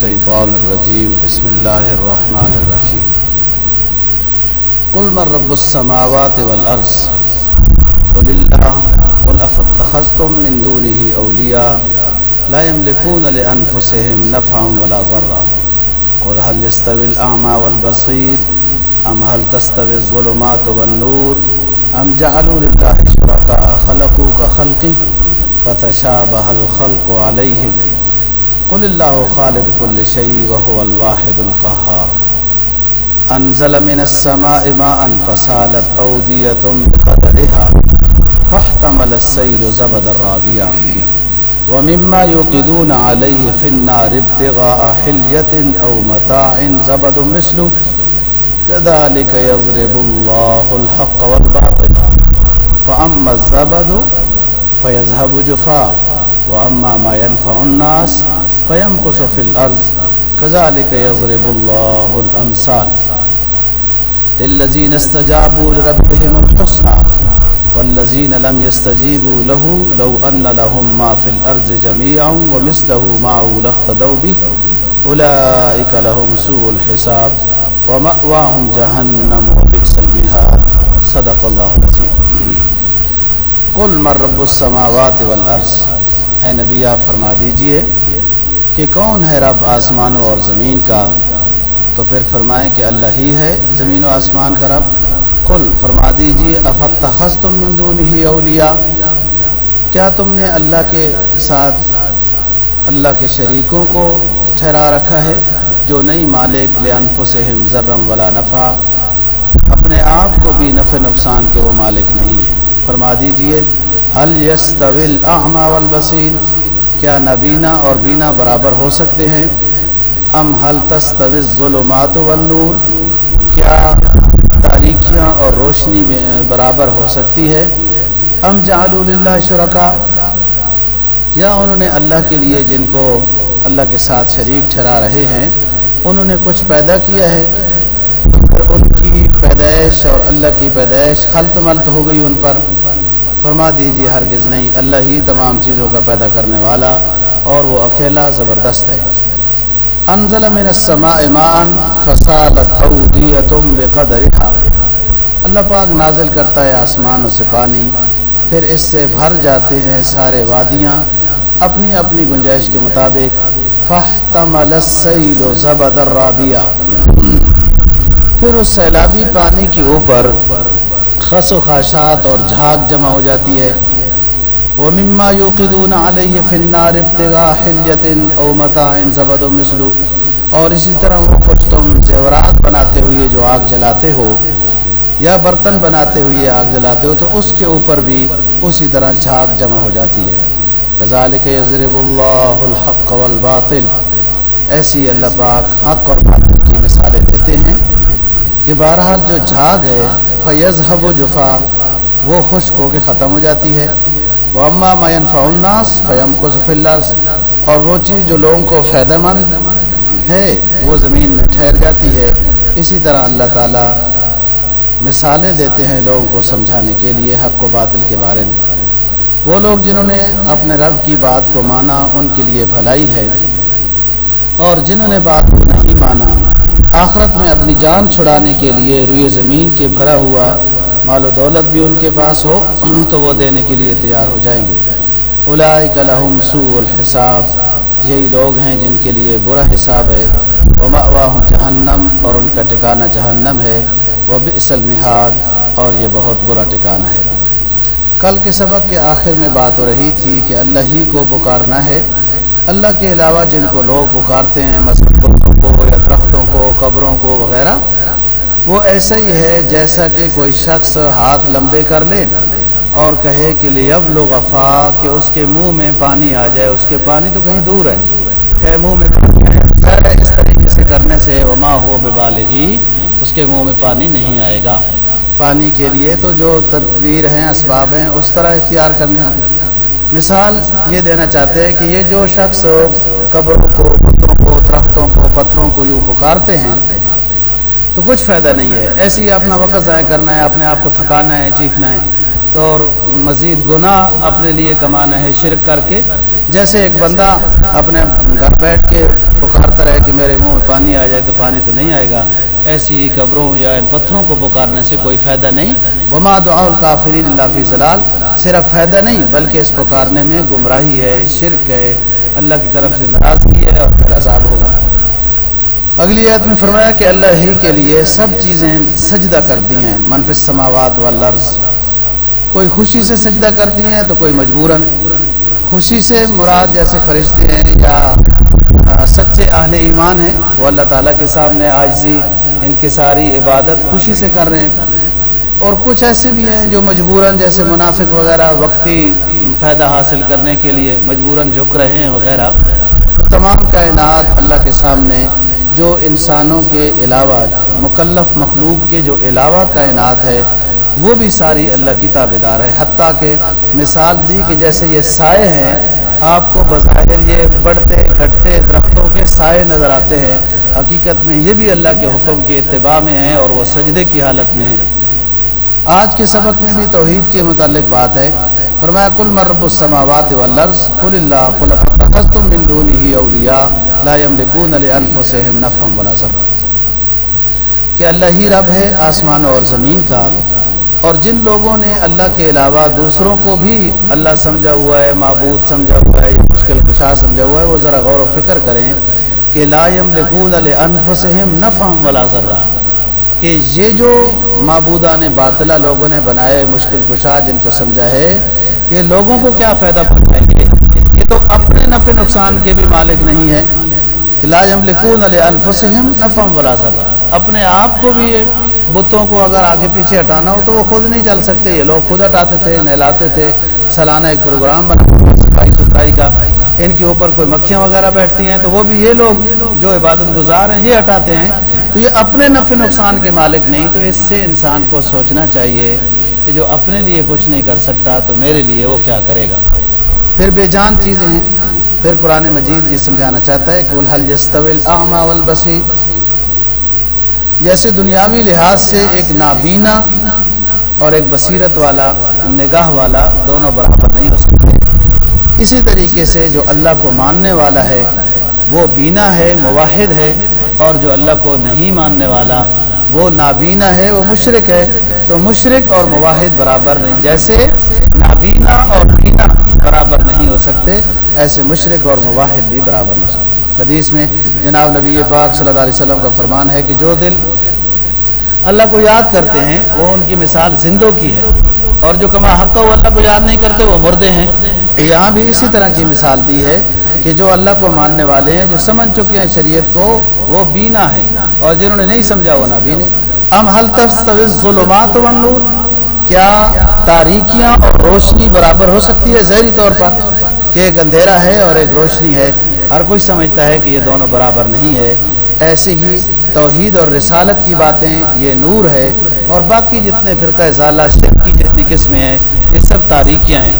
الشيطان الرجيم بسم الله الرحمن الرحيم قل من رب السماوات والأرض قل الله قل أفاتخذتم من دونه أولياء لا يملكون لأنفسهم نفعا ولا ضرا۔ قل هل يستوي الأعمى والبصير أم هل تستوي الظلمات والنور؟ أم جعلوا لله شركاء خلقوا كخلقه فتشابه الخلق عليهم قل الله خالق كل شيء وهو الواحد القهار. أنزل من السماء ماء فسالت أودية بقدرها فاحتمل السيل زبد الرابية ومما يوقدون عليه في النار ابتغاء حلية أو متاع زبد مثله. كذلك يضرب الله الحق والباطل. فأما الزبد فيذهب جفاء. وأما ما ينفع الناس فيمكث في الأرض كذلك يضرب الله الأمثال للذين استجابوا لربهم الحسنى والذين لم يستجيبوا له لو أن لهم ما في الأرض جميعا ومثله معه لافتدوا به أولئك لهم سوء الحساب ومأواهم جهنم وبئس المهاد صدق الله العظيم قل من رب السماوات والارض اے نبی، آپ فرما دیجیے کہ کون ہے رب آسمانوں اور زمین کا؟ تو پھر فرمائیں کہ اللہ ہی ہے زمین و آسمان کا رب۔ قل، فرما دیجیے افت تم مندون ہی اولیا کیا تم نے اللہ کے ساتھ اللہ کے شریکوں کو ٹھہرا رکھا ہے جو نئی مالک لانفسہم ذرم ولا نفع؟ اپنے آپ کو بھی نفع نقصان کے وہ مالک نہیں ہے۔ فرما دیجیے حل یستویل اعما والبصیر۔ کیا نبینا اور بینا برابر ہو سکتے ہیں؟ ام حل تستوی ظلمات والنور، کیا تاریکیاں اور روشنی برابر ہو سکتی ہے؟ ام جعلوا للہ شرکا، یا انہوں نے اللہ کے لیے جن کو اللہ کے ساتھ شریک ٹھہرا رہے ہیں، انہوں نے کچھ پیدا کیا ہے؟ پھر ان کی پیدائش اور اللہ کی پیدائش خلط ملت ہو گئی ان پر فرما دیجیے ہرگز نہیں، اللہ ہی تمام چیزوں کا پیدا کرنے والا اور وہ اکیلا زبردست ہے۔ انزل من السماء ماء فسالت بقدرها اللہ پاک نازل کرتا ہے آسمانوں سے پانی، پھر اس سے بھر جاتے ہیں سارے وادیاں اپنی اپنی گنجائش کے مطابق۔ فاحتمل السیل زبد الرابیہ پھر اس سیلابی پانی کے اوپر خس و خاشات اور جھاگ جمع ہو جاتی ہے۔ وہ مما یوقدون علیہ فنار ابتغاء حلیت او متاع زبد و مثلو اور اسی طرح وہ کچھ تم زیورات بناتے ہوئے جو آگ جلاتے ہو، یا برتن بناتے ہوئے آگ جلاتے ہو، تو اس کے اوپر بھی اسی طرح جھاگ جمع ہو جاتی ہے۔ کذالک یضرب اللہ الحق والباطل۔ ایسی اللہ پاک حق اور باطل کی مثالیں دیتے ہیں کہ بہرحال جو جھاگ ہے فیض حب و جفا، وہ خشک ہو کے ختم ہو جاتی ہے۔ وہ اما مین فناس فیم کو سفلس اور وہ چیز جو لوگوں کو فائدہ مند ہے، وہ زمین میں ٹھہر جاتی ہے۔ اسی طرح اللہ تعالیٰ مثالیں دیتے ہیں لوگوں کو سمجھانے کے لیے حق و باطل کے بارے میں۔ وہ لوگ جنہوں نے اپنے رب کی بات کو مانا، ان کے لیے بھلائی ہے۔ اور جنہوں نے بات کو نہیں مانا آخرت میں اپنی جان چھڑانے کے لیے روئے زمین کے بھرا ہوا مال و دولت بھی ان کے پاس ہو، تو وہ دینے کے لیے تیار ہو جائیں گے۔ الائک لہم سوء الحساب، یہی لوگ ہیں جن کے لیے برا حساب ہے۔ وہ جہنم اور ان کا ٹکانہ جہنم ہے۔ وہ بئس المہاد، اور یہ بہت برا ٹکانہ ہے۔ کل کے سبق کے آخر میں بات ہو رہی تھی کہ اللہ ہی کو پکارنا ہے۔ اللہ کے علاوہ جن کو لوگ پکارتے ہیں، مثلاً وغیرہ۔ وہ ایسا ہی ہے جیسا کہ کوئی شخص ہاتھ لمبے کر لے اور کہے کہ لیب لوگ افا کہ اس کے منہ میں پانی آ جائے، اس کے پانی تو کہیں دور ہے۔ کہ منہ میں پانی آئے اس طریقے سے کرنے سے وما ہو ببالغی، اس کے منہ میں پانی نہیں آئے گا۔ پانی کے لیے تو جو تدبیر ہیں، اسباب ہیں، اس طرح اختیار کرنے ہوں گے۔ مثال یہ دینا چاہتے ہیں کہ یہ جو شخص قبروں کو، بتوں کو، درختوں کو، پتھروں کو یوں پکارتے ہیں تو کچھ فائدہ نہیں ہے۔ ایسے ہی اپنا وقت ضائع کرنا ہے، اپنے آپ کو تھکانا ہے، چیخنا ہے۔ تو اور مزید گناہ اپنے لیے کمانا ہے، شرک کر کے۔ جیسے ایک بندہ اپنے گھر بیٹھ کے پکارتا رہے کہ میرے منہ میں پانی آ جائے تو پانی تو نہیں آئے گا۔ ایسی ہی قبروں یا ان پتھروں کو پکارنے سے کوئی فائدہ نہیں۔ وما دعا الکافرین اللہ فی ضلال صرف فائدہ نہیں، بلکہ اس پکارنے میں گمراہی ہے، شرک ہے۔ اللہ کی طرف سے ناراضگی ہے اور پھر عذاب ہوگا۔ اگلی عید میں فرمایا کہ اللہ ہی کے لیے سب چیزیں سجدہ کرتی ہیں۔ منفی سماوات و لرز کوئی خوشی سے سجدہ کرتی ہیں تو کوئی مجبوراً۔ خوشی سے مراد جیسے فرشتے ہیں یا سچے اہل ایمان ہیں۔ وہ اللہ تعالیٰ کے سامنے آج ان کی ساری عبادت خوشی سے کر رہے ہیں۔ اور کچھ ایسے بھی ہیں جو مجبوراً، جیسے منافق وغیرہ، وقتی فائدہ حاصل کرنے کے لیے مجبوراً جھک رہے ہیں وغیرہ۔ تمام کائنات اللہ کے سامنے جو انسانوں کے علاوہ مکلف مخلوق کے جو علاوہ کائنات ہے، وہ بھی ساری اللہ کی تابے دار ہے۔ حتیٰ کہ مثال دی کہ جیسے یہ سائے ہیں، آپ کو بظاہر یہ بڑھتے، گھٹتے درختوں کے سائے نظر آتے ہیں۔ حقیقت میں یہ بھی اللہ کے حکم کے اتباع میں ہیں اور وہ سجدے کی حالت میں ہیں۔ آج کے سبق میں بھی توحید کے متعلق بات ہے۔ فرمایا کل مرب السماوات والارض، قل اللہ، قل فتخذتم من دونه اولیاء، لا يملكون لانفسهم نفعا ولا ضرا کہ اللہ ہی رب ہے آسمان اور زمین کا۔ اور جن لوگوں نے اللہ کے علاوہ دوسروں کو بھی اللہ سمجھا ہوا ہے، معبود سمجھا ہوا ہے، مشکل کشا سمجھا ہوا ہے، وہ ذرا غور و فکر کریں کہ لا يملكون لانفسهم نفعا ولا ضرا کہ یہ جو معبودہ نے باطلہ لوگوں نے بنائے مشکل کشا جن کو سمجھا ہے کہ لوگوں کو کیا فائدہ پہنچائیں گے، یہ تو اپنے نفع نقصان کے بھی مالک نہیں ہے لا يملكون لانفسهم نفعا ولا ضرا اپنے آپ کو بھی بتوں کو اگر آگے پیچھے ہٹانا ہو تو وہ خود نہیں چل سکتے۔ یہ لوگ خود ہٹاتے تھے، نہلاتے تھے، سالانہ ایک پروگرام بنا صفائی ستھرائی کا۔ ان کے اوپر کوئی مکھیاں وغیرہ بیٹھتی ہیں تو وہ بھی یہ لوگ جو عبادت گزار ہیں، یہ ہٹاتے ہیں۔ تو یہ اپنے نفع نقصان کے مالک نہیں، تو اس سے انسان کو سوچنا چاہیے کہ جو اپنے لیے کچھ نہیں کر سکتا، تو میرے لیے وہ کیا کرے گا؟ پھر بے جان چیزیں ہیں۔ پھر قرآن مجید یہ سمجھانا چاہتا ہے کہ الحل یستویل اعما والبصیر جیسے دنیاوی لحاظ سے ایک نابینا اور ایک بصیرت والا، نگاہ والا دونوں برابر نہیں ہو سکتے۔ اسی طریقے سے جو اللہ کو ماننے والا ہے، وہ بینا ہے، مواحد ہے۔ اور جو اللہ کو نہیں ماننے والا وہ نابینا ہے، وہ مشرق ہے۔ تو مشرق اور مواحد برابر نہیں۔ جیسے نابینا اور بینا برابر نہیں ہو سکتے، ایسے مشرق اور مواحد بھی برابر نہیں ہو سکتے۔ حدیث میں جناب نبی پاک صلی اللہ علیہ وسلم کا فرمان ہے کہ جو دل اللہ کو یاد کرتے ہیں، وہ ان کی مثال زندوں کی ہے۔ اور جو کما حق وہ اللہ کو یاد نہیں کرتے، وہ مردے ہیں۔ تو یہاں بھی اسی طرح کی مثال دی ہے۔ کہ جو اللہ کو ماننے والے ہیں، جو سمجھ چکے ہیں شریعت کو، وہ بینا ہے۔ اور جنہوں نے نہیں سمجھا، وہ نہ بینے۔ ام حل ظلمات و نور کیا تاریکیاں اور روشنی برابر ہو سکتی ہے ظہری طور پر؟ کہ ایک اندھیرا ہے اور ایک روشنی ہے۔ ہر کوئی سمجھتا ہے کہ یہ دونوں برابر نہیں ہے۔ ایسے ہی توحید اور رسالت کی باتیں، یہ نور ہے۔ اور باقی جتنے فرقہ ضالہ، شرک کی جتنی قسمیں ہیں، یہ سب تاریکیاں ہیں۔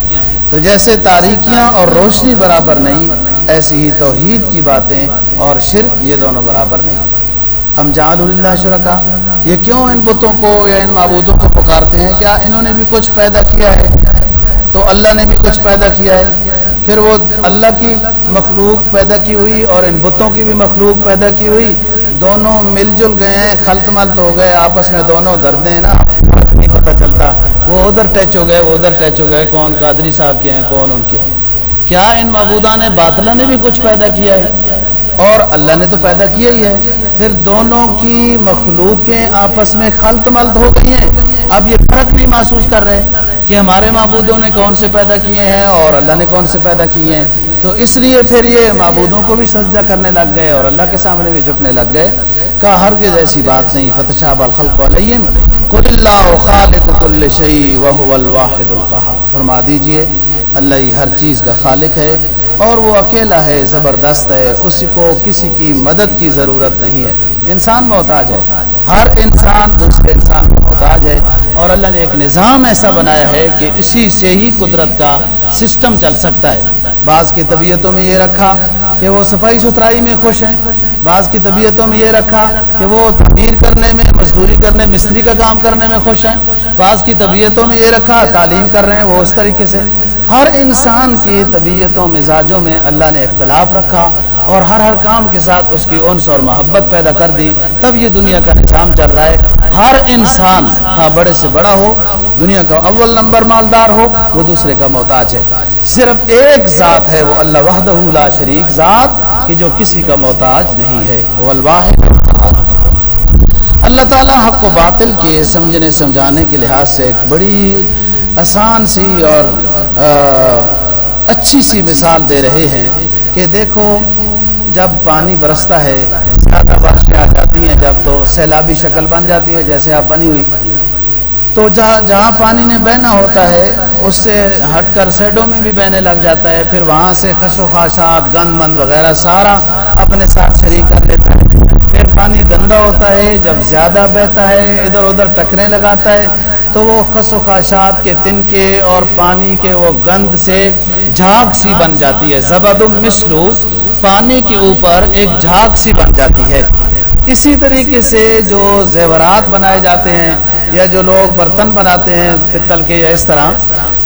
تو جیسے تاریکیاں اور روشنی برابر نہیں ایسی ہی توحید کی باتیں اور شرک یہ دونوں برابر نہیں۔ ہم اللہ شرکا، یہ کیوں ان بتوں کو یا ان معبودوں کو پکارتے ہیں؟ کیا انہوں نے بھی کچھ پیدا کیا ہے؟ تو اللہ نے بھی کچھ پیدا کیا ہے۔ پھر وہ اللہ کی مخلوق پیدا کی ہوئی اور ان بتوں کی بھی مخلوق پیدا کی ہوئی، دونوں مل جل گئے ہیں، خلط ملت ہو گئے، آپس میں دونوں دردیں نا نہیں پتہ چلتا۔ وہ ادھر ٹچ ہو گئے، وہ ادھر ٹچ ہو گئے، کون قادری صاحب کے ہیں، کون ان کے ہیں۔ کیا ان معبودہ نے باطلہ نے بھی کچھ پیدا کیا ہے؟ اور اللہ نے تو پیدا کیا ہی ہے۔ پھر دونوں کی مخلوقیں آپس میں خلط ملت ہو گئی ہیں۔ اب یہ فرق نہیں محسوس کر رہے کہ ہمارے معبودوں نے کون سے پیدا کیے ہیں اور اللہ نے کون سے پیدا کیے ہیں۔ تو اس لیے پھر یہ معبودوں کو بھی سجدہ کرنے لگ گئے اور اللہ کے سامنے بھی جھکنے لگ گئے۔ کہا ہرگز ایسی بات نہیں۔ فتح شاہ الخلق علیہم، قل اللہ خالق کل شعی وهو الواحد القہار۔ فرما دیجیے اللہ ہی ہر چیز کا خالق ہے اور وہ اکیلا ہے، زبردست ہے اس کو کسی کی مدد کی ضرورت نہیں ہے۔ انسان محتاج ہے۔ ہر انسان دوسرے انسان محتاج ہے اور اللہ نے ایک نظام ایسا بنایا ہے کہ اسی سے ہی قدرت کا سسٹم چل سکتا ہے۔ بعض کی طبیعتوں میں یہ رکھا کہ وہ صفائی ستھرائی میں خوش ہیں۔ بعض کی طبیعتوں میں یہ رکھا کہ وہ تعمیر کرنے میں، مزدوری کرنے، مستری کا کام کرنے میں خوش ہیں۔ بعض کی طبیعتوں میں یہ رکھا، تعلیم کر رہے ہیں وہ اس طریقے سے۔ ہر انسان کی طبیعتوں، مزاجوں میں اللہ نے اختلاف رکھا اور ہر ہر کام کے ساتھ اس کی انس اور محبت پیدا کر دی۔ تب یہ دنیا کا نظام چل رہا ہے۔ ہر انسان ہاں بڑے سے بڑا ہو، دنیا کا اول نمبر مالدار ہو، وہ دوسرے کا محتاج ہے۔ صرف ایک ذات ہے، وہ اللہ وحدہ لا شریک ذات، کہ جو کسی کا محتاج نہیں ہے۔ وہ الواحد۔ اللہ تعالیٰ حق و باطل کے سمجھنے، سمجھانے کے لحاظ سے ایک بڑی آسان سی اور اچھی سی مثال دے رہے ہیں کہ دیکھو، جب پانی برستا ہے، زیادہ بارشیں آ جاتی ہیں، جب تو سیلابی شکل بن جاتی ہے، جیسے آپ بنی ہوئی۔ تو جہاں جہاں پانی نے بہنا ہوتا ہے، اس سے ہٹ کر سیڈوں میں بھی بہنے لگ جاتا ہے، پھر وہاں سے خش و خاشات گند مند وغیرہ، سارا اپنے ساتھ شریک کر لیتا ہے۔ پانی گندا ہوتا ہے، جب زیادہ بہتا ہے، ادھر ادھر ٹکریں لگاتا ہے، تو وہ خس و خاشات کے تن کے اور پانی کے وہ گند سے جھاگ سی بن جاتی ہے۔ زبد مسلو پانی کے اوپر ایک جھاگ سی بن جاتی ہے۔ اسی طریقے سے جو زیورات بنائے جاتے ہیں یا جو لوگ برتن بناتے ہیں، پتل کے یا اس طرح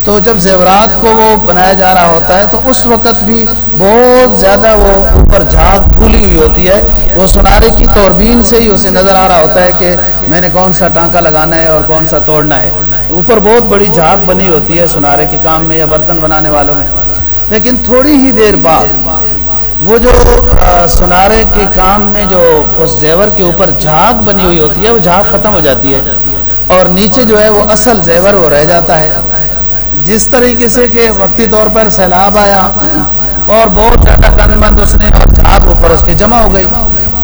تو جب زیورات کو وہ بنایا جا رہا ہوتا ہے تو اس وقت بھی بہت زیادہ وہ اوپر جھاگ پھولی ہوئی ہوتی ہے۔ وہ سنارے کی توربین سے ہی اسے نظر آ رہا ہوتا ہے کہ میں نے کون سا ٹانکا لگانا ہے اور کون سا توڑنا ہے۔ اوپر بہت بڑی جھاگ بنی ہوتی ہے سنارے کے کام میں یا برتن بنانے والوں میں۔ لیکن تھوڑی ہی دیر بعد وہ جو سنارے کے کام میں جو اس زیور کے اوپر جھاگ بنی ہوئی ہوتی ہے، وہ جھاگ ختم ہو جاتی ہے۔ اور نیچے جو ہے وہ اصل زیور وہ رہ جاتا ہے۔ جس طریقے سے کہ وقتی طور پر سیلاب آیا اور بہت زیادہ گند مند اس نے اور جھاگ اوپر اس کی جمع ہو گئی۔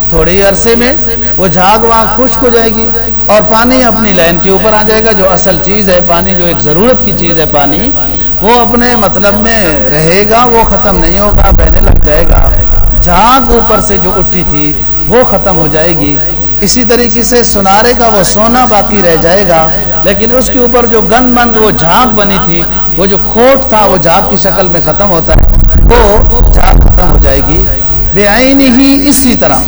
تھوڑی عرصے میں وہ جھاگ وہاں خشک ہو جائے گی اور پانی اپنی لائن کے اوپر آ جائے گا۔ جو اصل چیز ہے پانی، جو ایک ضرورت کی چیز ہے پانی، وہ اپنے مطلب میں رہے گا، وہ ختم نہیں ہوگا، بہنے لگ جائے گا۔ جھاگ اوپر سے جو اٹھی تھی، وہ ختم ہو جائے گی۔ اسی طریقے سے سنارے کا وہ سونا باقی رہ جائے گا۔ لیکن اس کے اوپر جو گن مند وہ جھاگ بنی تھی، وہ جو کھوٹ تھا، وہ جھاگ کی شکل میں ختم ہوتا ہے، وہ جھاگ ختم ہو جائے گی۔ بے آئینی ہی اسی طرح۔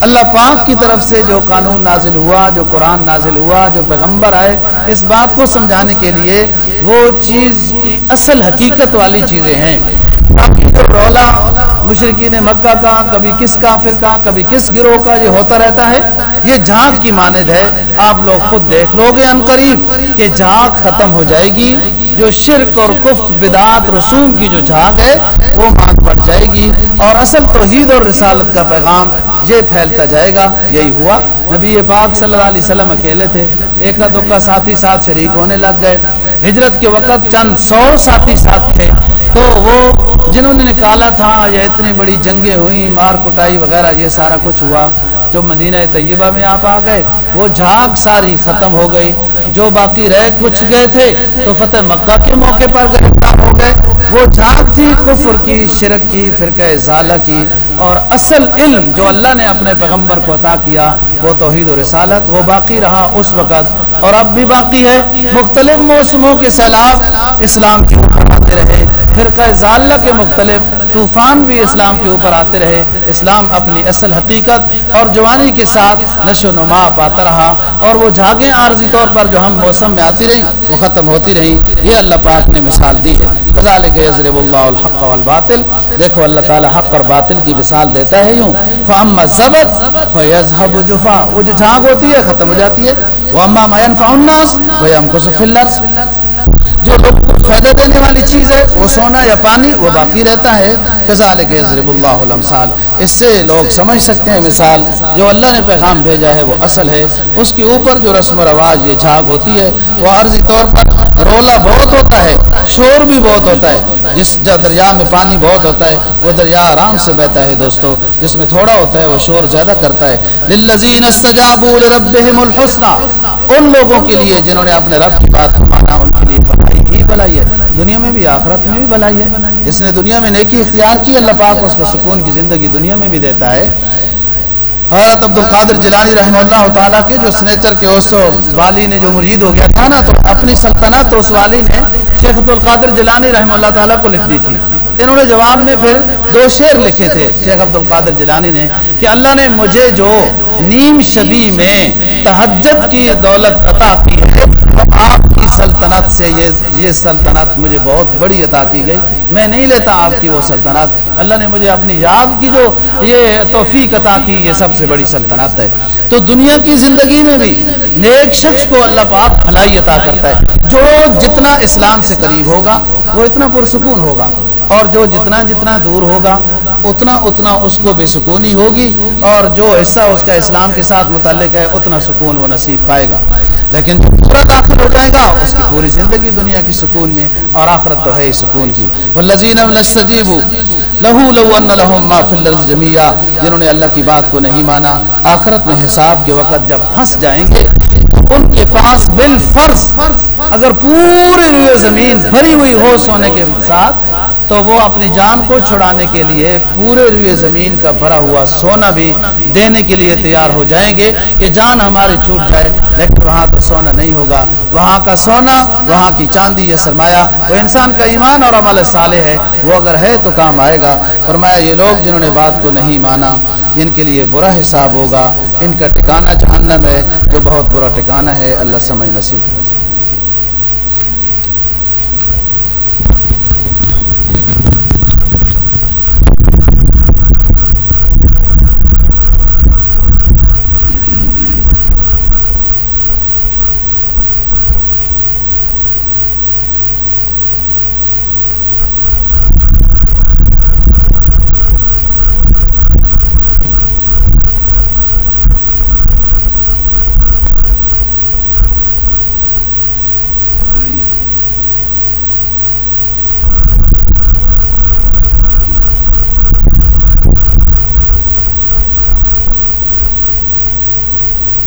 اللہ پاک کی طرف سے جو قانون نازل ہوا، جو قرآن نازل ہوا، جو پیغمبر آئے، اس بات کو سمجھانے کے لیے وہ چیز اصل حقیقت والی چیزیں ہیں۔ باقی جو رولا مشرقین مکہ کا، کبھی کس کافر کا، کبھی کس گروہ کا یہ ہوتا رہتا ہے، یہ جھاگ کی ماند ہے۔ آپ لوگ خود دیکھ لو گے ان قریب کہ جھاگ ختم ہو جائے گی، جو شرک اور کف بدعات، رسوم کی جو جھاگ ہے، وہ مان پڑ جائے گی۔ اور اصل توحید اور رسالت کا پیغام یہ پھیلتا جائے گا۔ یہی ہوا۔ نبی پاک صلی اللہ علیہ وسلم اکیلے تھے۔ ایک دکا ساتھی ساتھ شریک ہونے لگ گئے۔ ہجرت کے وقت چند سو ساتھی ساتھ تھے۔ تو وہ جنہوں نے نکالا تھا یا اتنی بڑی جنگیں ہوئیں، مار کٹائی وغیرہ، یہ سارا کچھ ہوا۔ جو مدینہ طیبہ میں آپ آ گئے، وہ جھاگ ساری ختم ہو گئی۔ جو باقی رہ کچھ گئے تھے، تو فتح مکہ کے موقع پر گرفتار ہو گئے۔ وہ جھاگ تھی، کفر کی، شرک کی، فرقہ ازالہ کی۔ اور اصل علم جو اللہ نے اپنے پیغمبر کو عطا کیا وہ توحید و رسالت، وہ باقی رہا اس وقت۔ اور اب بھی باقی ہے۔ مختلف موسموں کے سیلاب اسلام کی آتے رہے۔ فرقہ ضالہ کے مختلف طوفان بھی اسلام کے اوپر آتے رہے۔ اسلام اپنی اصل حقیقت اور جوانی کے ساتھ نشو و نما پاتا رہا۔ اور وہ جھاگیں عارضی طور پر جو ہم موسم میں آتی رہیں، وہ ختم ہوتی رہیں۔ یہ اللہ پاک نے مثال دی ہے۔ کذالک یضرب اللہ الحق والباطل۔ دیکھو اللہ تعالی حق اور باطل کی مثال دیتا ہے یوں۔ فاما الزبد فیذهب جفا وہ جو جھاگ ہوتی ہے، ختم ہو جاتی ہے۔ واما ما ينفع الناس فيمكث في الارض جو لوگوں کو فائدہ دینے والی چیز ہے، وہ سونا یا پانی، وہ باقی رہتا ہے۔ کذالک یضرب اللہ الامثال۔ اس سے لوگ سمجھ سکتے ہیں، مثال جو اللہ نے پیغام بھیجا ہے، وہ اصل ہے۔ اس کے اوپر جو رسم و رواج یہ جھاگ ہوتی ہے وہ عارضی طور پر رولا بہت ہوتا ہے، شور بھی بہت ہوتا ہے۔ جس دریا میں پانی بہت ہوتا ہے، وہ دریا آرام سے بہتا ہے دوستو۔ جس میں تھوڑا ہوتا ہے، وہ شور زیادہ کرتا ہے۔ للذین استجابوا لربهم الحسنى ان لوگوں کے لیے جنہوں نے اپنے رب کی بات کو مانا، ان کے لیے بھلائی ہی بھلائی ہے۔ دنیا میں بھی آخرت میں بھی بھلائی ہے۔ جس نے دنیا میں نیکی اختیار کی، اللہ پاک اس کو سکون کی زندگی دنیا میں بھی دیتا ہے۔ حضرت عبد القادر جلانی رحمہ اللہ تعالیٰ کے جو سنیچر کے اس والی نے جو مرید ہو گیا تھا نا، تو اپنی سلطنت اس والی نے شیخ عبد القادر جلانی رحمہ اللہ تعالیٰ کو لکھ دی تھی۔ انہوں نے جواب میں پھر دو شعر لکھے تھے۔ شیخ عبد القادر جلانی نے کہ اللہ نے مجھے جو نیم شبی میں تہجد کی دولت عطا کی ہے آپ سلطنت سے یہ یہ سلطنت مجھے بہت بڑی عطا کی گئی۔ میں نہیں لیتا آپ کی وہ سلطنت۔ اللہ نے مجھے اپنی یاد کی جو یہ توفیق عطا کی، یہ سب سے بڑی سلطنت ہے۔ تو دنیا کی زندگی میں بھی نیک شخص کو اللہ پاک بھلائی عطا کرتا ہے۔ جو جتنا اسلام سے قریب ہوگا، وہ اتنا پرسکون ہوگا۔ اور جو جتنا جتنا دور ہوگا، اتنا اتنا اس کو بے سکونی ہوگی اور جو حصہ اس کا اسلام کے ساتھ متعلق ہے، اتنا سکون وہ نصیب پائے گا۔ لیکن جو پورا داخل ہو جائے گا، اس کی پوری زندگی دنیا کی سکون میں اور آخرت تو ہے ہی سکون کی۔ والذین لستجیبوا لہو لو ان لهم ما فی الارض جميعا، جنہوں نے اللہ کی بات کو نہیں مانا، آخرت میں حساب کے وقت جب پھنس جائیں گے، ان کے پاس بالفرض اگر پوری زمین بھری ہوئی ہو سونے کے ساتھ، تو وہ اپنی جان کو چھڑانے کے لیے پورے روئے زمین کا بھرا ہوا سونا بھی دینے کے لیے تیار ہو جائیں گے کہ جان ہماری چھوٹ جائے، لیکن وہاں تو سونا نہیں ہوگا۔ وہاں کا سونا، وہاں کی چاندی، یہ سرمایہ۔ وہ انسان کا ایمان اور عمل صالح ہے، وہ اگر ہے تو کام آئے گا۔ فرمایا، یہ لوگ جنہوں نے بات کو نہیں مانا، ان کے لیے برا حساب ہوگا۔ ان کا ٹھکانہ جہنم ہے، جو بہت برا ٹھکانہ ہے، اللہ سمجھ نصیب